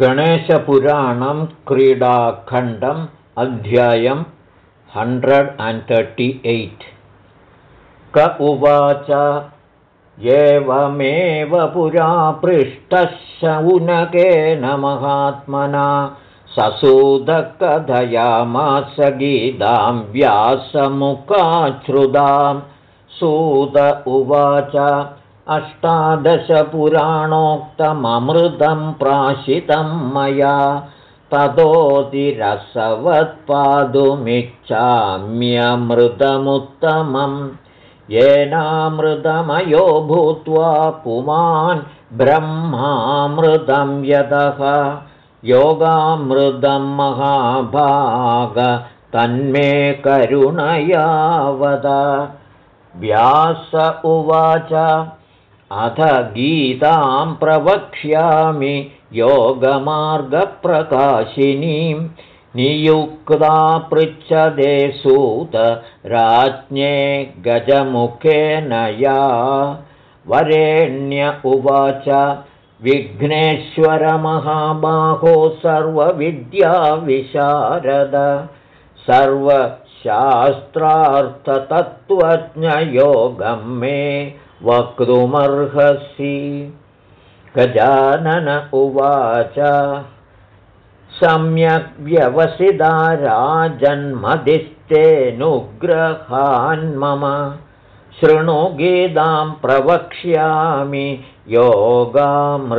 गणेशपुराणं क्रीडाखण्डम् अध्यायं hundred and thirty eight क उवाच एवमेव पुरा पृष्टः शौनकेन महात्मना ससूदकथयामास गीतां व्यासमुखाच्छ्रुदां सूद उवाच अष्टादशपुराणोक्तममृतं प्राशितं मया ततोतिरसवत्पादुमिच्छाम्यमृतमुत्तमं येनामृतमयो भूत्वा पुमान् ब्रह्मामृतं यतः योगामृतं महाभाग तन्मे करुणयावद। व्यास उवाच अथ गीतां प्रवक्ष्यामि योगमार्गप्रकाशिनीं। नियुक्ता पृच्छदे सूत राज्ञे गजमुखेन या। वरेण्य उवाच विघ्नेश्वरमहाबाहो सर्वविद्याविशारद। सर्वशास्त्रार्थतत्त्वज्ञयोगं मे वक्तुमर्हसि गजानन उवाच सम्यक् व्यवसिदा राजन्मदिस्तेऽनुग्रहान्मम शृणु गीतां प्रवक्ष्यामि योगामृतमयीं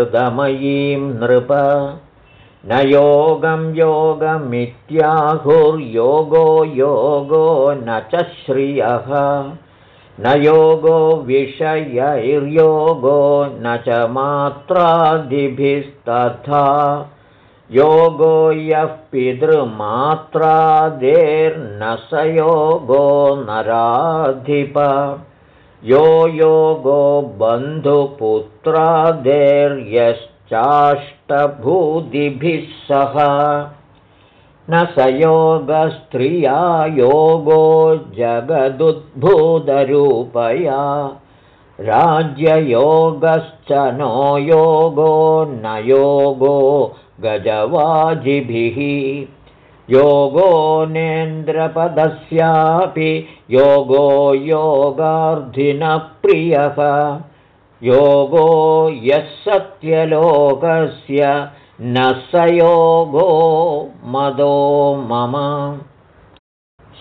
नृप। न योगं योगमित्याहुर्योगो योगो न च श्रियः न योगो विषयैर्योगो न च मात्रादिभिस्तथा। योगो यः पितृमात्रादेर्न स योगो नराधिप। यो योगो बन्धुपुत्रादेर्यश्चाष्टभूतिभिः सह न स योगस्त्रिया योगो जगदुद्भूतरूपया। राज्ययोगश्च नो योगो न योगो गजवाजिभिः। योगो नेन्द्रपदस्यापि योगो योगार्धिनप्रियः। योगो यः सत्यलोकस्य न स योगो मदो मम।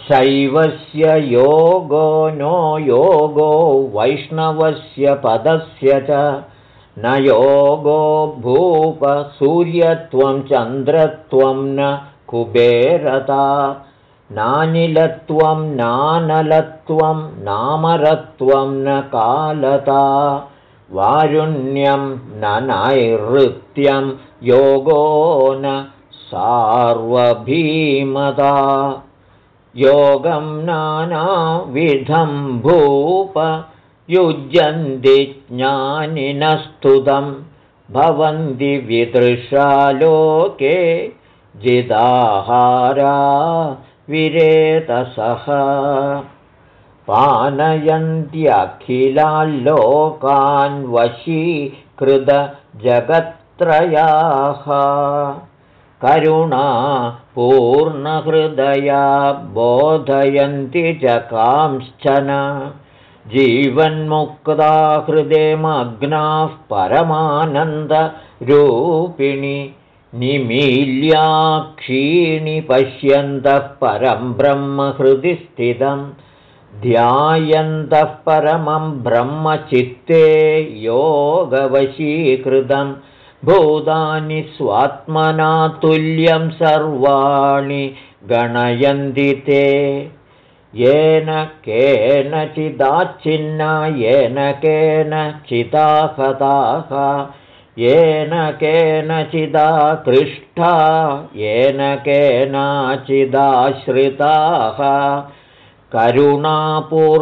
शैवस्य योगो नो योगो वैष्णवस्य पदस्य च। न योगो भूपसूर्यत्वं चन्द्रत्वं न कुबेरता। नानिलत्वं नानलत्वं नामरत्वं न कालता वारुण्यं न नैऋत्यं योगो न सार्वभीमदा योगं नानाविधं भूप युज्यन्ति ज्ञानिनस्तुतं भवन्ति विदृशालोके जिदाहारा विरेतसः पानयन्त्यखिलाल्लोकान् वशीकृतजगत्त्रयाः। करुणा पूर्णहृदया बोधयन्ति च कांश्चन जीवन्मुक्ता मग्नाः परमानन्दरूपिणि निमील्याक्षीणि पश्यन्तः परं ब्रह्महृदि स्थितं ध्यायन्तः परमं ब्रह्मचित्ते योगवशीकृतं भूतानि स्वात्मना तुल्यं सर्वाणि गणयन्ति ते। येन केनचिदाच्छिन्ना येन केनचिदाहताः येन केनचिदाकृष्टा येन केनाचिदाश्रिताः करुणापूर्णहृदया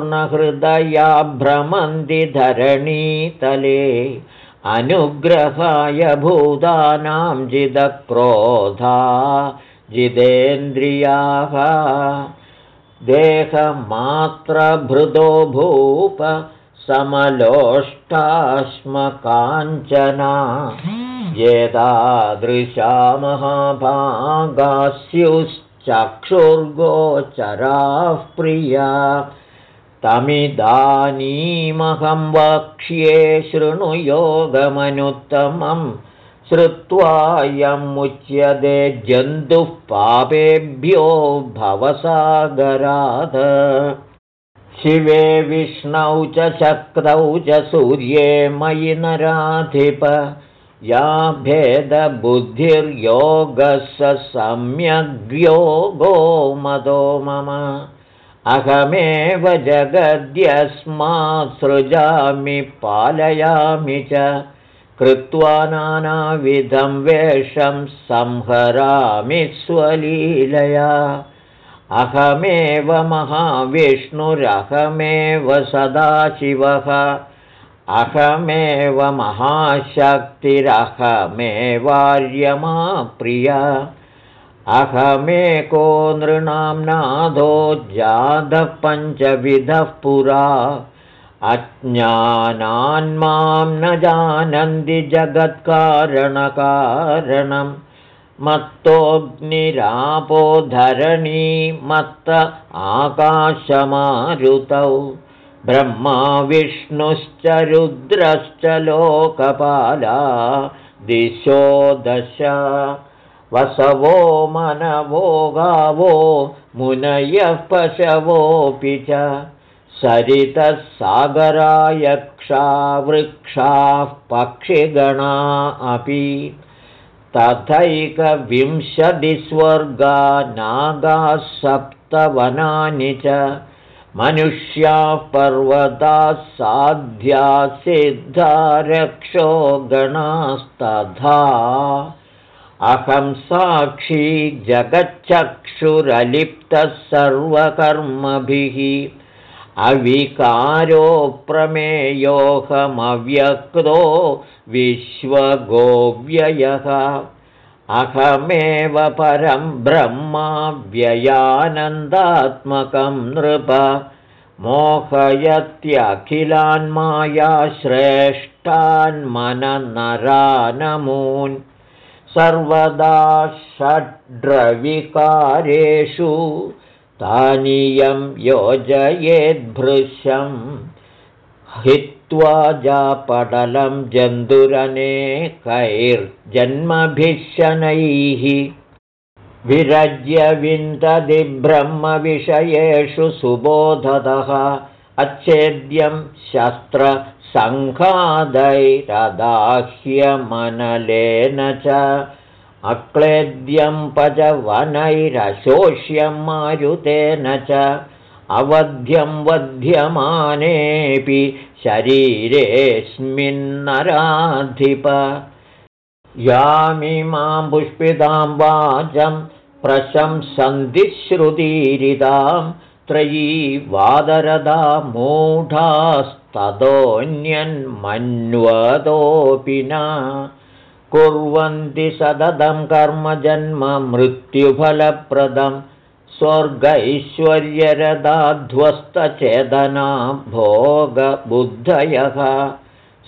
भ्रमन्ति धरणीतले अनुग्रहाय भूतानां जिदक्रोधा जिदेन्द्रियाः देहमात्रभृदो भूप समलोष्टाश्मकाञ्चना एतादृशा महाभागास्युश्चक्षुर्गोचराः प्रिया। तमिदानीमहं वक्ष्ये शृणुयोगमनुत्तमं श्रुत्वायमुच्यते जन्तुः पापेभ्यो भवसागरात् शिवे विष्णौ च शक्तौ च सूर्ये मयि नराधिप या भेदबुद्धिर्योगः स सम्यग्योगो मदो मम। अहमेव जगद्यस्मात् सृजामि पालयामि च। कृत्वा नानाविधं वेषं संहरामि स्वलीलया। अहमेव महाविष्णुरहमेव सदाशिवः अहमेव महाशक्तिरहमेवार्यमा प्रिया। अहमेको नृणां नाथो जातः पञ्चविधः पुरा अज्ञानान्मां न जानन्ति जगत्कारणकारणं मत्तोऽग्निरापो धरणी मत्त आकाशमारुतौ ब्रह्मा विष्णुश्च रुद्रश्च लोकपाला दिशो दश वसवो मनवो गावो मुनयः पशवोऽपि च सरितः सागरायक्षा वृक्षाः पक्षिगणा अपि तथैकविंशतिस्वर्गा नागाः सप्तवनानि च मनुष्याः पर्वताः साध्या सिद्धा रक्षो गणास्तथा अहं साक्षी जगच्चक्षुरलिप्तः सर्वकर्मभिः अविकारो प्रमेयोऽहमव्यक्तो विश्वगोव्ययः अहमेव परं ब्रह्माव्ययानन्दात्मकं नृप मोहयत्यखिलान्माया श्रेष्ठान्मननरानमून् सर्वदा षड्रविकारेषु तानीयं योजयेद्भृशं जापटलं जन्तुरनेकैर्जन्मभिः शनैः विरज्य विन्दति ब्रह्मविषयेषु सुबोधतः अच्छेद्यं शस्त्र सङ्घादैरदाह्यमनलेन च। अक्लेद्यं पजवनैरशोष्यं मारुतेन च अवध्यं वध्यमानेऽपि शरीरेऽस्मिन्नराधिप। यामिमां पुष्पितां वाचं प्रशंसन्धिश्रुतीरितां त्रयी वादरदा मूढास्ततोऽन्यन्मन्वतोऽपि न। कुर्वन्ति सततं कर्मजन्म मृत्युफलप्रदं स्वर्गैश्वर्यरदाध्वस्तचेतना भोगबुद्धयः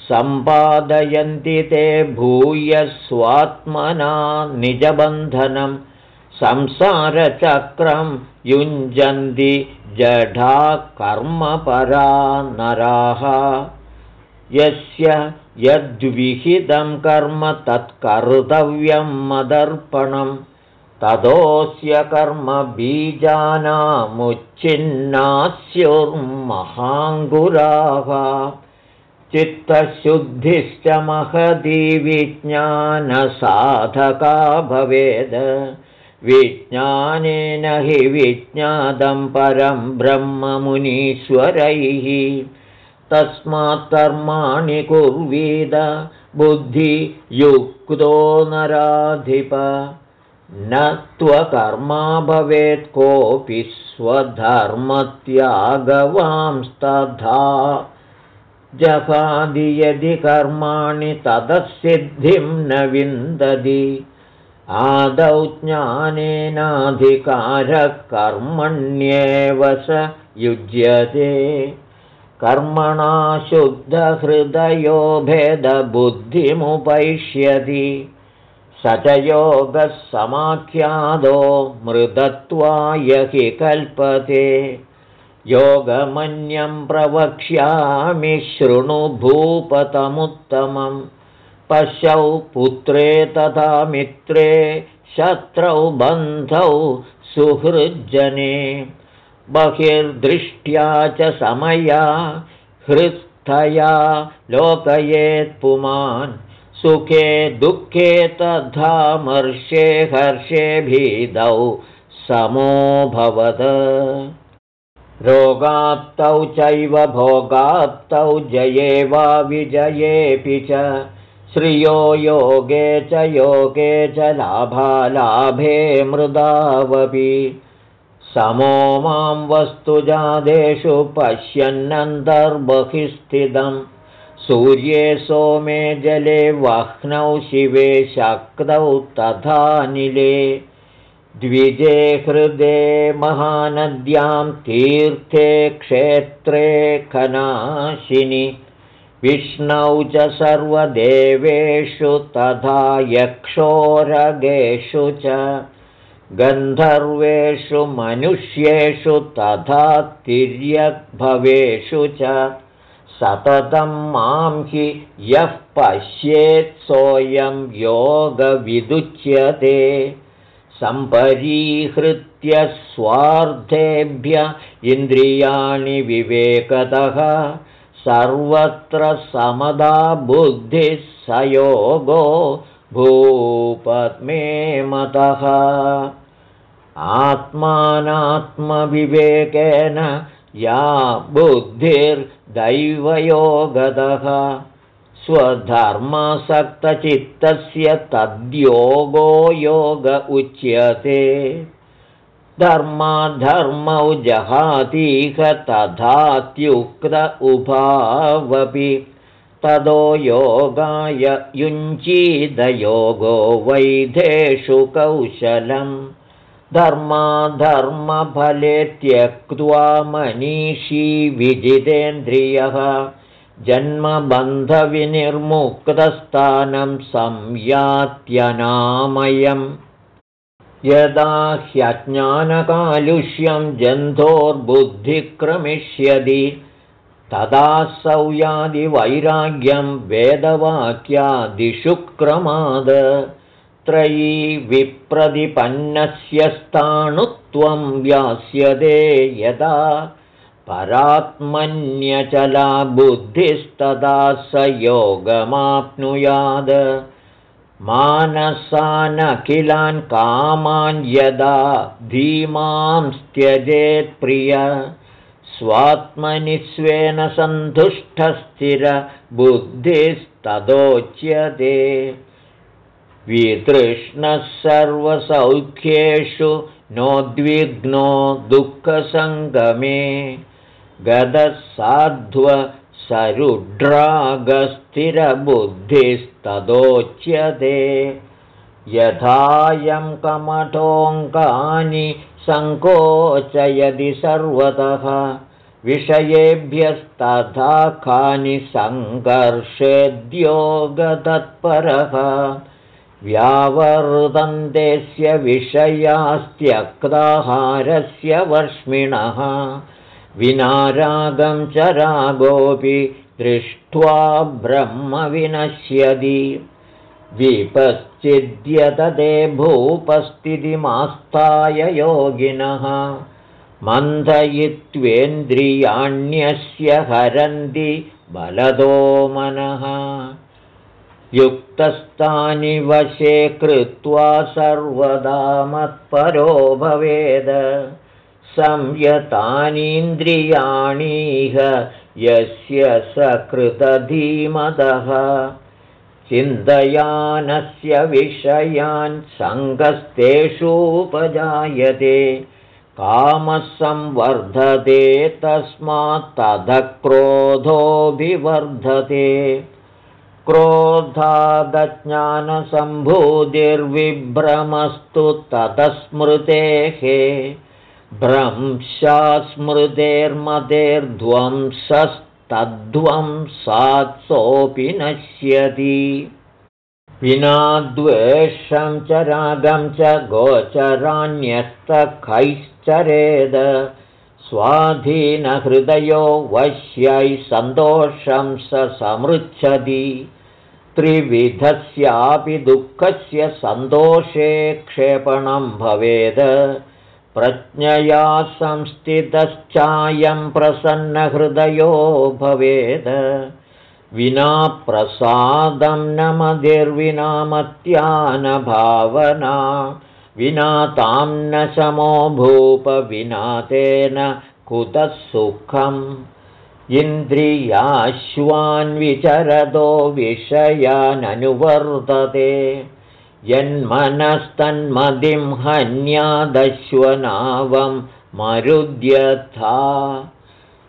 सम्पादयन्ति ते भूयस्वात्मना निजबन्धनं संसारचक्रं युञ्जन्ति जढा कर्मपरा नराः। यस्य यद्विहितं कर्म तत्कर्तव्यं मदर्पणं ततोऽस्य कर्मबीजानामुच्छिन्नास्युर्महाङ्गुराः चित्तशुद्धिश्च महती विज्ञानसाधका भवेद्। विज्ञानेन हि विज्ञातं परं ब्रह्ममुनीश्वरैः। तस्मात् कर्माणि कुर्वीद। बुद्धियुक्तो नराधिप न त्वकर्मा भवेत् कोऽपि स्वधर्मत्यागवांस्तथा। जहादि यदि कर्माणि ततःसिद्धिं न विन्दति आदौ ज्ञानेनाधिकारः कर्मण्येव स युज्यते। कर्मणा शुद्धहृदयो भेदबुद्धिमुपैष्यति स च योगः समाख्यादो मृदत्वाय हि कल्पते। योगमन्यं प्रवक्ष्यामि भूपतमुत्तमं पश्यौ पुत्रे तथा मित्रे शत्रौ बन्धौ सुहृज्जने। बहिर्दृष्ट्या च समया हृत्थया लोकयेत्पुमान् सुखे दुःखे तथा मर्षे हर्षे भीदौ समोऽभवत् रोगाप्तौ चैव भोगाप्तौ जये वा विजयेऽपि च। श्रियो योगे च योगे च लाभालाभे मृदावपि। समो मां वस्तुजादेषु पश्यन्नन्तर्बहिस्थितं सूर्ये सोमे जले वह्नौ शिवे शक्तौ तथानिले द्विजे हृदे महानद्यां तीर्थे क्षेत्रे खनाशिनि। विष्णौ च सर्वदेवेषु तथा यक्षोरगेषु च। गन्धर्वेषु मनुष्येषु तथा तिर्यग्भवेषु च सततं मां हि यः पश्येत् सोऽयं योगविदुच्यते। सम्परीहृत्य स्वार्थेभ्य इन्द्रियाणि विवेकतः सर्वत्र समदा बुद्धिः स योगो भूपद्मे मतः आत्मानात्मविवेकेन या बुद्धिर्दैवयोगतः स्वधर्मासक्तचित्तस्य तद्योगो योग उच्यते। धर्माधर्मौ जहातीह तथात्युक्त उभावपि। तदो योगाय युञ्चीदयोगो वैधेषु कौशलम् धर्माधर्मफले त्यक्त्वा मनीषी विजितेन्द्रियः। जन्मबन्धविनिर्मुक्तस्थानं संयात्यनामयम्। यदा ह्यज्ञानकालुष्यं जन्धोर्बुद्धिक्रमिष्यति तदा सौयादिवैराग्यं वेदवाक्यादिषु क्रमाद त्रयी विप्रतिपन्नस्य स्थाणुत्वं व्यास्यते यदा परात्मन्यचला बुद्धिस्तदा स योगमाप्नुयाद मानसानखिलान् कामान् यदा धीमांस्त्यजेत्प्रिय स्वात्मनि स्वेन सन्तुष्टस्थिरबुद्धिस्तदोच्यते वितृष्णः सर्वसौख्येषु नोद्विग्नो दुःखसङ्गमे। गदसाध्वसरुड्रागस्थिरबुद्धिस्तदोच्यते यथायं कमठोऽङ्कानि सङ्कोचयदि सर्वतः। विषयेभ्यस्तथा खानि सङ्घर्षेद्योगतत्परः व्यावर्तन्तेस्य विषयास्त्यक्ताहारस्य वर्ष्मिणः। विनारागं च रागोऽपि दृष्ट्वा ब्रह्म विनश्यति। विपश्चिद्यतते भूपस्थितिमास्ताय योगिनः। मन्थयित्वेन्द्रियाण्यस्य हरन्ति बलदो मनः युक्तस्तानि वशे कृत्वा सर्वदा मत्परो भवेद। संयतानीन्द्रियाणीह यस्य सकृतधीमतः चिन्तयानस्य विषयान् सङ्गस्तेषूपजायते। कामः संवर्धते तस्मात्ततः क्रोधोऽभिवर्धते क्रोधादज्ञानसम्भूतिर्विभ्रमस्तु ततस्मृतेः भ्रंशास्मृतेर्मतेर्ध्वंसस्तु तद्ध्वं सात्सोऽपि नश्यति। विना द्वेषं च रागं च गोचराण्यस्तखैश्चरेद स्वाधीनहृदयो वश्यै सन्तोषं स समृच्छति। त्रिविधस्यापि दुःखस्य सन्तोषे क्षेपणं भवेद। प्रज्ञया संस्थितश्चायं प्रसन्नहृदयो भवेद। विना प्रसादं न मदिर्विना भावना विना तां न समो भूप विना तेन कुतः सुखम्? इन्द्रियाश्वान् विचरदो विषयाननुवर्तते। यन्मनस्तन्मदिं हन्यादश्वनावं मरुद्यथा।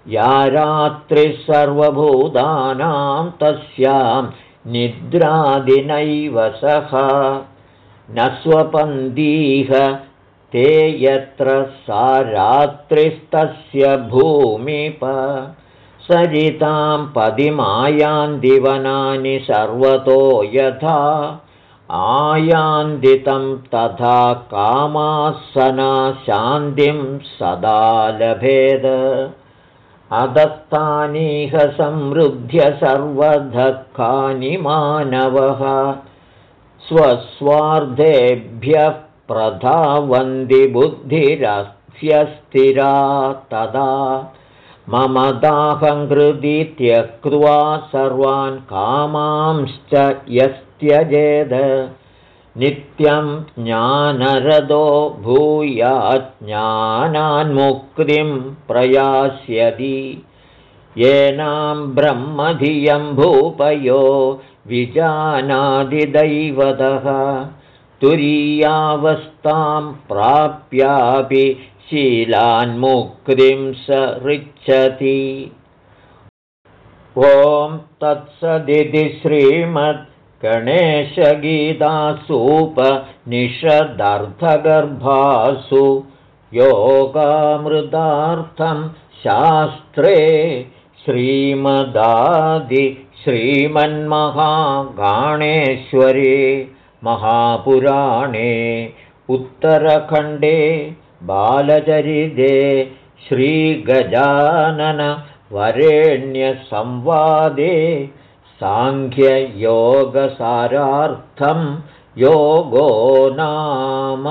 या रात्रिः सर्वभूतानां तस्यां निद्रादिनैव सः न स्वपन्दीह। ते यत्र सा रात्रिस्तस्य भूमिप। सरितां पदिमायान्दिवनानि सर्वतो यथा। आयान्दितं तथा कामासना शान्तिं सदा लभेद। अदत्तानीह संवृद्ध्य सर्वधक्कानि मानवः स्वस्वार्धेभ्यः प्रधावन्ति बुद्धिरस्य स्थिरा तदा। मम दाहङ्कृति त्यक्त्वा सर्वान् कामांश्च यस्त्यजेद। नित्यं ज्ञानरदो भूयाज्ञानान्मुक्तिं प्रयास्यति येनां ब्रह्मधियं भूपयो विजानादिदैवतः तुरीयावस्थां प्राप्यापि शीलान्मुक्तिं स ऋच्छति ॐ तत्सदिति श्रीमद्गणेशगीतासूपनिषदर्थगर्भासु योगामृतार्थं शास्त्रे श्रीमन्महागाणेश्वरे महापुराणे उत्तरखण्डे बालचरिते श्रीगजाननवरेण्यसंवादे साङ्ख्ययोगसारार्थं योगो नाम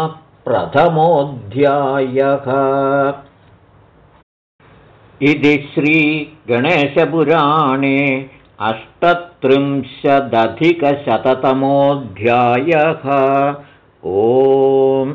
प्रथमोऽध्यायः। इति श्रीगणेशपुराणे अष्टत्रिंशदधिकशततमोऽध्यायः। ओम्।